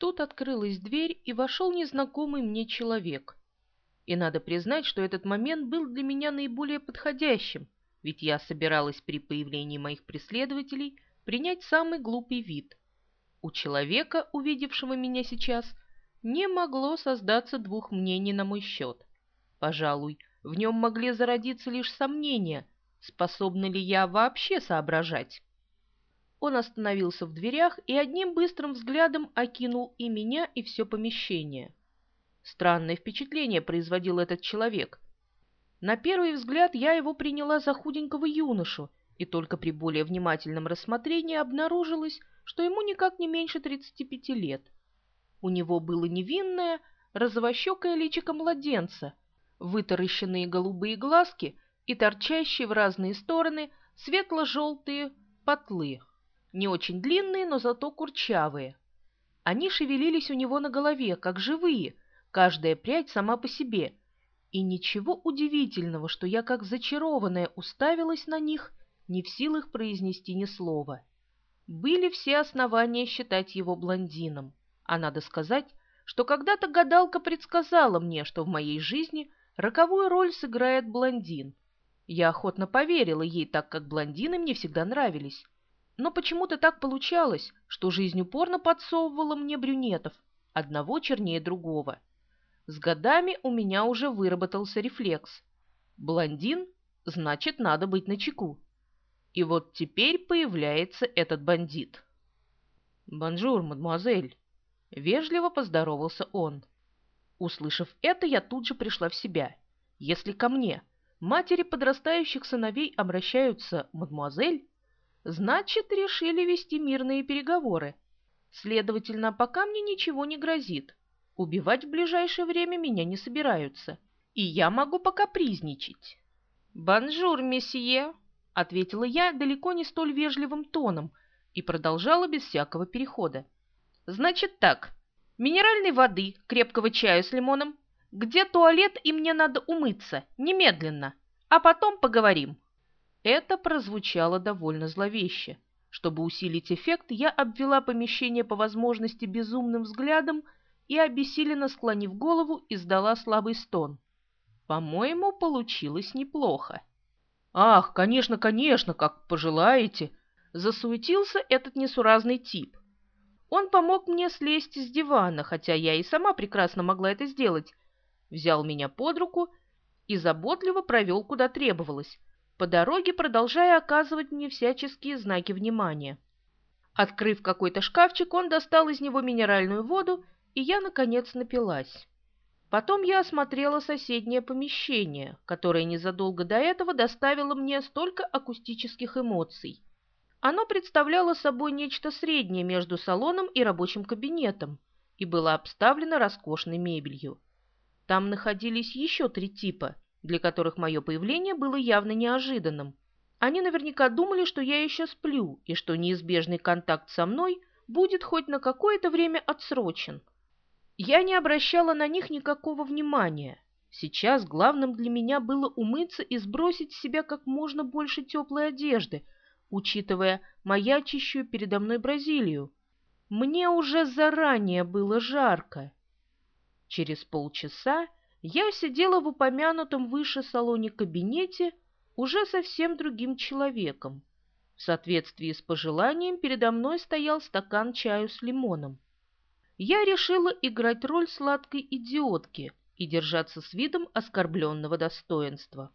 Тут открылась дверь, и вошел незнакомый мне человек. И надо признать, что этот момент был для меня наиболее подходящим, ведь я собиралась при появлении моих преследователей принять самый глупый вид. У человека, увидевшего меня сейчас, не могло создаться двух мнений на мой счет. Пожалуй, в нем могли зародиться лишь сомнения, способна ли я вообще соображать. Он остановился в дверях и одним быстрым взглядом окинул и меня, и все помещение. Странное впечатление производил этот человек. На первый взгляд я его приняла за худенького юношу, и только при более внимательном рассмотрении обнаружилось, что ему никак не меньше 35 лет. У него было невинное, розовощекое личико младенца, вытаращенные голубые глазки и торчащие в разные стороны светло-желтые потлы, не очень длинные, но зато курчавые. Они шевелились у него на голове, как живые, каждая прядь сама по себе, и ничего удивительного, что я как зачарованная уставилась на них, не в силах произнести ни слова. Были все основания считать его блондином. А надо сказать, что когда-то гадалка предсказала мне, что в моей жизни роковую роль сыграет блондин. Я охотно поверила ей, так как блондины мне всегда нравились. Но почему-то так получалось, что жизнь упорно подсовывала мне брюнетов, одного чернее другого. С годами у меня уже выработался рефлекс. Блондин – значит, надо быть начеку. И вот теперь появляется этот бандит. «Bonjour, mademoiselle!» Вежливо поздоровался он. Услышав это, я тут же пришла в себя. Если ко мне, матери подрастающих сыновей, обращаются мадемуазель, значит, решили вести мирные переговоры. Следовательно, пока мне ничего не грозит. Убивать в ближайшее время меня не собираются, и я могу покапризничать. «Bonjour, monsieur!» — ответила я далеко не столь вежливым тоном и продолжала без всякого перехода. Значит так, минеральной воды, крепкого чая с лимоном, где туалет и мне надо умыться, немедленно, а потом поговорим. Это прозвучало довольно зловеще. Чтобы усилить эффект, я обвела помещение по возможности безумным взглядом и, обессиленно склонив голову, издала слабый стон. По-моему, получилось неплохо. «Ах, конечно, конечно, как пожелаете!» Засуетился этот несуразный тип. Он помог мне слезть с дивана, хотя я и сама прекрасно могла это сделать. Взял меня под руку и заботливо провел, куда требовалось, по дороге продолжая оказывать мне всяческие знаки внимания. Открыв какой-то шкафчик, он достал из него минеральную воду, и я, наконец, напилась. Потом я осмотрела соседнее помещение, которое незадолго до этого доставило мне столько акустических эмоций. Оно представляло собой нечто среднее между салоном и рабочим кабинетом и было обставлено роскошной мебелью. Там находились еще три типа, для которых мое появление было явно неожиданным. Они наверняка думали, что я еще сплю и что неизбежный контакт со мной будет хоть на какое-то время отсрочен. Я не обращала на них никакого внимания. Сейчас главным для меня было умыться и сбросить с себя как можно больше теплой одежды – учитывая маячащую передо мной Бразилию. Мне уже заранее было жарко. Через полчаса я сидела в упомянутом выше салоне кабинете уже совсем другим человеком. В соответствии с пожеланием передо мной стоял стакан чаю с лимоном. Я решила играть роль сладкой идиотки и держаться с видом оскорбленного достоинства.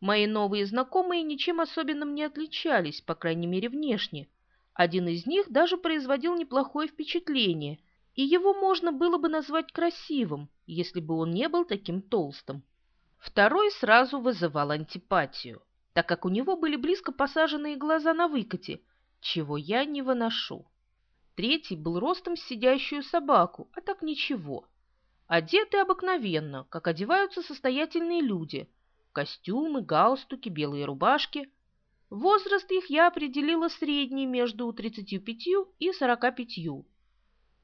Мои новые знакомые ничем особенным не отличались, по крайней мере внешне. Один из них даже производил неплохое впечатление, и его можно было бы назвать красивым, если бы он не был таким толстым. Второй сразу вызывал антипатию, так как у него были близко посаженные глаза на выкате, чего я не выношу. Третий был ростом с сидящую собаку, а так ничего. Одеты обыкновенно, как одеваются состоятельные люди – костюмы, галстуки, белые рубашки. Возраст их я определила средний между 35 и 45.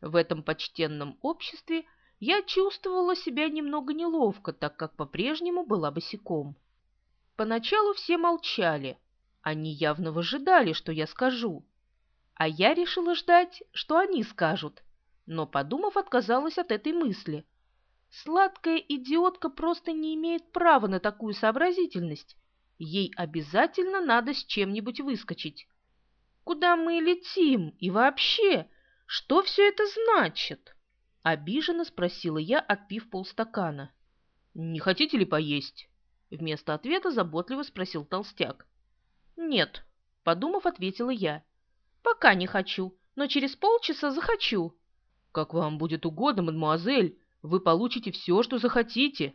В этом почтенном обществе я чувствовала себя немного неловко, так как по-прежнему была босиком. Поначалу все молчали. Они явно выжидали, что я скажу. А я решила ждать, что они скажут. но, подумав, отказалась от этой мысли. Сладкая идиотка просто не имеет права на такую сообразительность. Ей обязательно надо с чем-нибудь выскочить. Куда мы летим? И вообще, что все это значит? Обиженно спросила я, отпив полстакана. «Не хотите ли поесть?» Вместо ответа заботливо спросил толстяк. «Нет», — подумав, ответила я. «Пока не хочу, но через полчаса захочу». «Как вам будет угодно, мадемуазель, вы получите все, что захотите».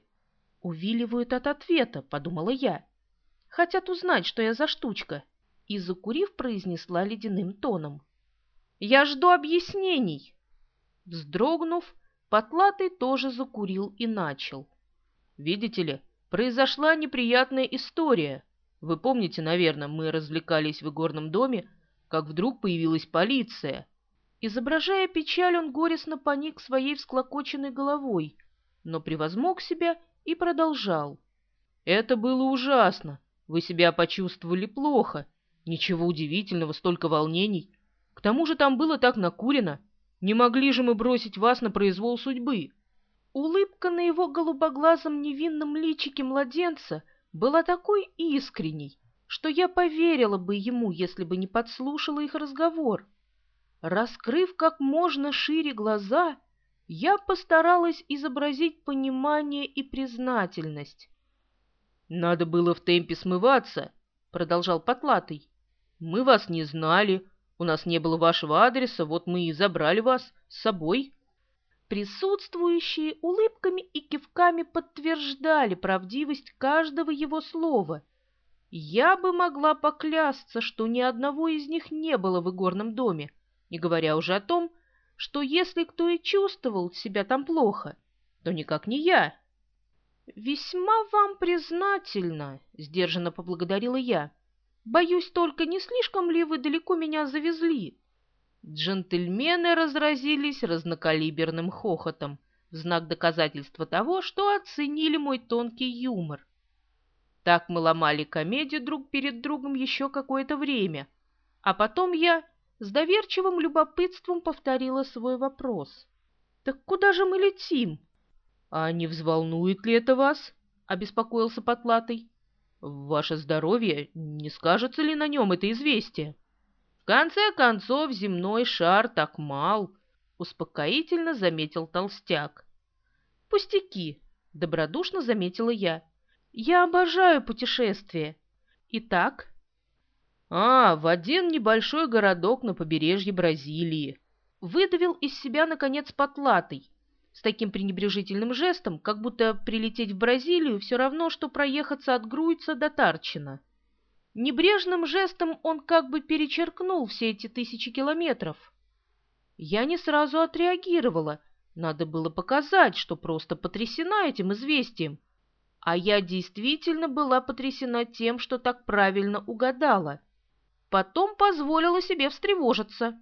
«Увиливают от ответа», — подумала я. «Хотят узнать, что я за штучка». И, закурив, произнесла ледяным тоном. «Я жду объяснений». Вздрогнув, Потлатый тоже закурил и начал. «Видите ли, произошла неприятная история. Вы помните, наверное, мы развлекались в игорном доме, как вдруг появилась полиция. Изображая печаль, он горестно поник своей всклокоченной головой, но превозмог себя и продолжал. «Это было ужасно. Вы себя почувствовали плохо. Ничего удивительного, столько волнений. К тому же там было так накурено. Не могли же мы бросить вас на произвол судьбы?» Улыбка на его голубоглазом невинном личике младенца была такой искренней, что я поверила бы ему, если бы не подслушала их разговор. Раскрыв как можно шире глаза, я постаралась изобразить понимание и признательность. «Надо было в темпе смываться», — продолжал Потлатый. «Мы вас не знали, у нас не было вашего адреса, вот мы и забрали вас с собой». Присутствующие улыбками и кивками подтверждали правдивость каждого его слова. Я бы могла поклясться, что ни одного из них не было в игорном доме, не говоря уже о том, что если кто и чувствовал себя там плохо, то никак не я. «Весьма вам признательна», — сдержанно поблагодарила я. «Боюсь только, не слишком ли вы далеко меня завезли?» Джентльмены разразились разнокалиберным хохотом в знак доказательства того, что оценили мой тонкий юмор. Так мы ломали комедию друг перед другом еще какое-то время, а потом я с доверчивым любопытством повторила свой вопрос. «Так куда же мы летим?» «А не взволнует ли это вас?» — обеспокоился Потлатый. «Ваше здоровье, не скажется ли на нем это известие?» конце концов, земной шар так мал, успокоительно заметил толстяк. Пустяки, добродушно заметила я. Я обожаю путешествия. Итак? А, в один небольшой городок на побережье Бразилии. Выдавил из себя, наконец, потлатый, с таким пренебрежительным жестом, как будто прилететь в Бразилию все равно, что проехаться от Груйца до Тарчина. Небрежным жестом он как бы перечеркнул все эти тысячи километров. Я не сразу отреагировала. Надо было показать, что просто потрясена этим известием. А я действительно была потрясена тем, что так правильно угадала. Потом позволила себе встревожиться.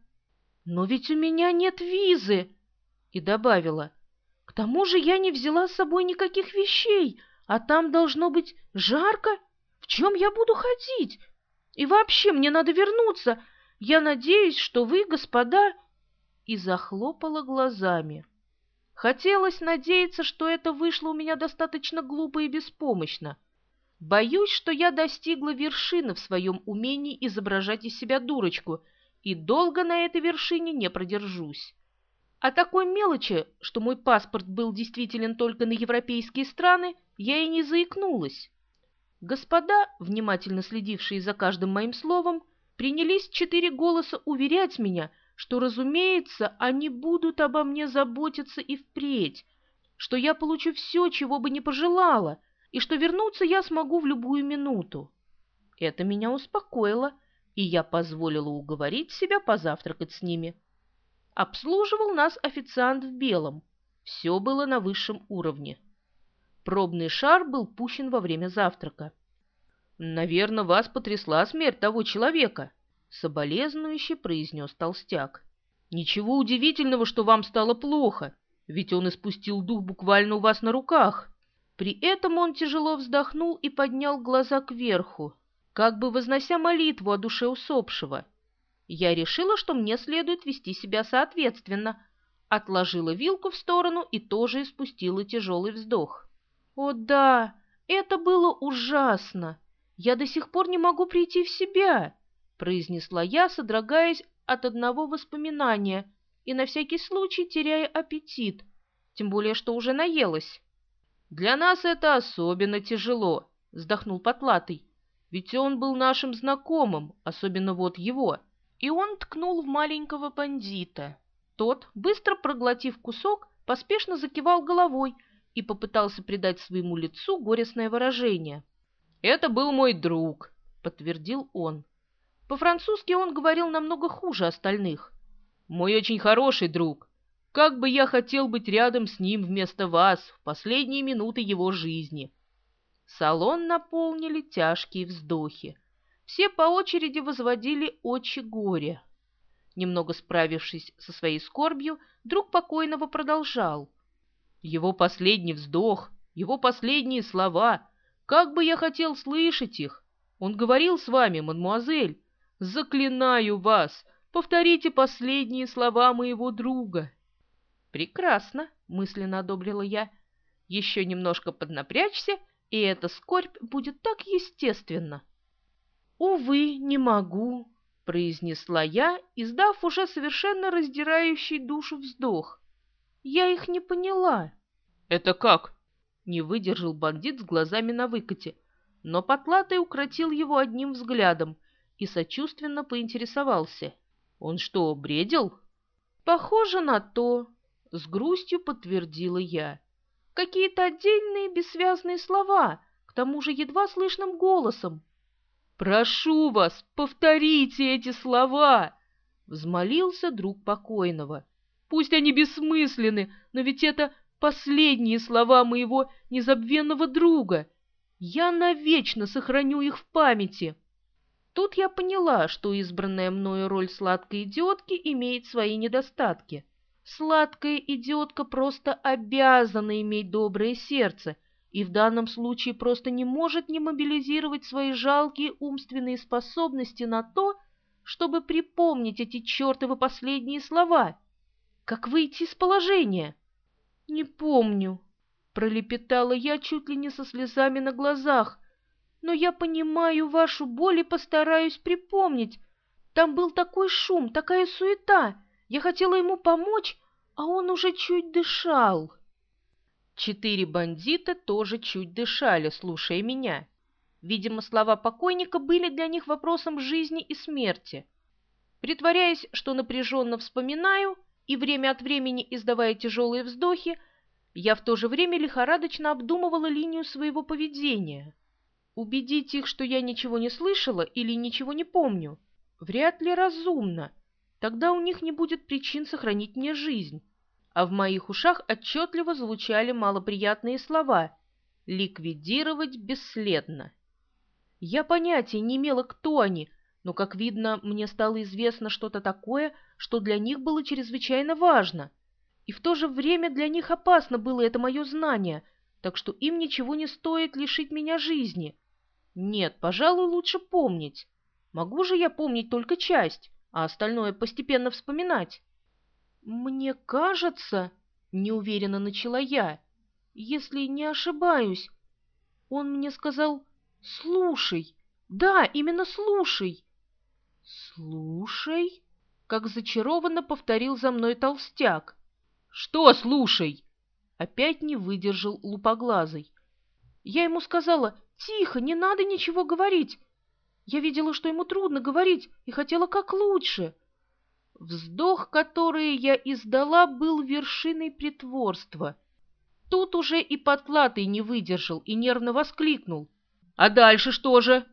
«Но ведь у меня нет визы!» И добавила. «К тому же я не взяла с собой никаких вещей, а там должно быть жарко в чем я буду ходить? И вообще мне надо вернуться. Я надеюсь, что вы, господа...» И захлопала глазами. Хотелось надеяться, что это вышло у меня достаточно глупо и беспомощно. Боюсь, что я достигла вершины в своем умении изображать из себя дурочку, и долго на этой вершине не продержусь. О такой мелочи, что мой паспорт был действителен только на европейские страны, я и не заикнулась. Господа, внимательно следившие за каждым моим словом, принялись четыре голоса уверять меня, что, разумеется, они будут обо мне заботиться и впредь, что я получу все, чего бы не пожелала, и что вернуться я смогу в любую минуту. Это меня успокоило, и я позволила уговорить себя позавтракать с ними. Обслуживал нас официант в белом. Все было на высшем уровне. Пробный шар был пущен во время завтрака. «Наверное, вас потрясла смерть того человека», — соболезнующе произнес толстяк. «Ничего удивительного, что вам стало плохо, ведь он испустил дух буквально у вас на руках». При этом он тяжело вздохнул и поднял глаза кверху, как бы вознося молитву о душе усопшего. Я решила, что мне следует вести себя соответственно, отложила вилку в сторону и тоже испустила тяжелый вздох. «О да, это было ужасно! Я до сих пор не могу прийти в себя!» произнесла я, содрогаясь от одного воспоминания и на всякий случай теряя аппетит, тем более что уже наелась. «Для нас это особенно тяжело», — вздохнул Потлатый, «ведь он был нашим знакомым, особенно вот его». И он ткнул в маленького бандита. Тот, быстро проглотив кусок, поспешно закивал головой и попытался придать своему лицу горестное выражение. «Это был мой друг», — подтвердил он. По-французски он говорил намного хуже остальных. «Мой очень хороший друг. Как бы я хотел быть рядом с ним вместо вас в последние минуты его жизни». Салон наполнили тяжкие вздохи. Все по очереди возводили очи горя. Немного справившись со своей скорбью, друг покойного продолжал. Его последний вздох, его последние слова. Как бы я хотел слышать их! Он говорил с вами, мадмуазель. Заклинаю вас, повторите последние слова моего друга. Прекрасно, мысленно одобрила я. Еще немножко поднапрячься, и эта скорбь будет так естественна. Увы, не могу, произнесла я, издав уже совершенно раздирающий душу вздох. Я их не поняла. Это как? Не выдержал бандит с глазами на выкате, но Потлатый укротил его одним взглядом и сочувственно поинтересовался. Он что, бредил? Похоже на то, с грустью подтвердила я. Какие-то отдельные бессвязные слова, к тому же едва слышным голосом, «Прошу вас, повторите эти слова!» — взмолился друг покойного. «Пусть они бессмысленны, но ведь это последние слова моего незабвенного друга. Я навечно сохраню их в памяти». Тут я поняла, что избранная мною роль сладкой идиотки имеет свои недостатки. Сладкая идиотка просто обязана иметь доброе сердце — и в данном случае просто не может не мобилизировать свои жалкие умственные способности на то, чтобы припомнить эти чертовы последние слова. Как выйти из положения? Не помню, пролепетала я чуть ли не со слезами на глазах, но я понимаю вашу боль и постараюсь припомнить. Там был такой шум, такая суета. Я хотела ему помочь, а он уже чуть дышал. Четыре бандита тоже чуть дышали, слушая меня. Видимо, слова покойника были для них вопросом жизни и смерти. Притворяясь, что напряженно вспоминаю и время от времени издавая тяжелые вздохи, я в то же время лихорадочно обдумывала линию своего поведения. Убедить их, что я ничего не слышала или ничего не помню, вряд ли разумно. Тогда у них не будет причин сохранить мне жизнь а в моих ушах отчетливо звучали малоприятные слова «ликвидировать бесследно». Я понятия не имела, кто они, но, как видно, мне стало известно что-то такое, что для них было чрезвычайно важно. И в то же время для них опасно было это мое знание, так что им ничего не стоит лишить меня жизни. Нет, пожалуй, лучше помнить. Могу же я помнить только часть, а остальное постепенно вспоминать. «Мне кажется, — неуверенно начала я, — если не ошибаюсь, он мне сказал «слушай». Да, именно «слушай». «Слушай?» — как зачарованно повторил за мной толстяк. «Что слушай?» — опять не выдержал лупоглазый. Я ему сказала «Тихо, не надо ничего говорить». Я видела, что ему трудно говорить, и хотела как лучше. Вздох, который я издала, был вершиной притворства. Тут уже и потлатый не выдержал и нервно воскликнул. «А дальше что же?»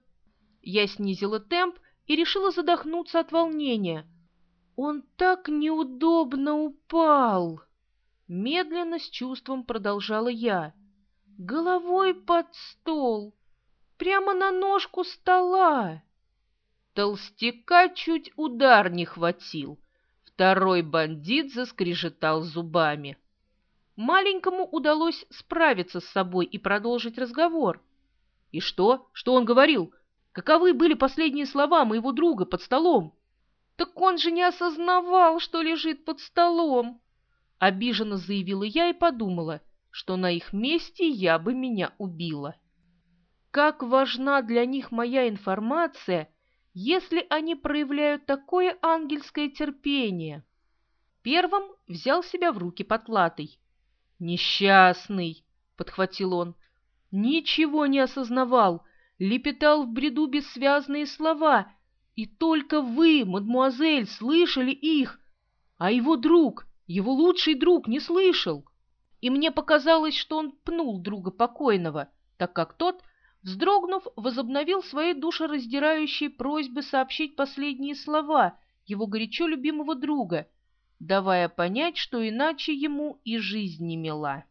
Я снизила темп и решила задохнуться от волнения. «Он так неудобно упал!» Медленно, с чувством продолжала я. «Головой под стол, прямо на ножку стола!» Толстяка чуть удар не хватил. Второй бандит заскрежетал зубами. Маленькому удалось справиться с собой и продолжить разговор. И что? Что он говорил? Каковы были последние слова моего друга под столом? Так он же не осознавал, что лежит под столом. Обиженно заявила я и подумала, что на их месте я бы меня убила. Как важна для них моя информация, если они проявляют такое ангельское терпение. Первым взял себя в руки потлатый. «Несчастный!» — подхватил он. «Ничего не осознавал, лепетал в бреду бессвязные слова, и только вы, мадмуазель, слышали их, а его друг, его лучший друг, не слышал. И мне показалось, что он пнул друга покойного, так как тот, вздрогнув, возобновил свои душераздирающие просьбы сообщить последние слова его горячо любимого друга, давая понять, что иначе ему и жизнь не мила.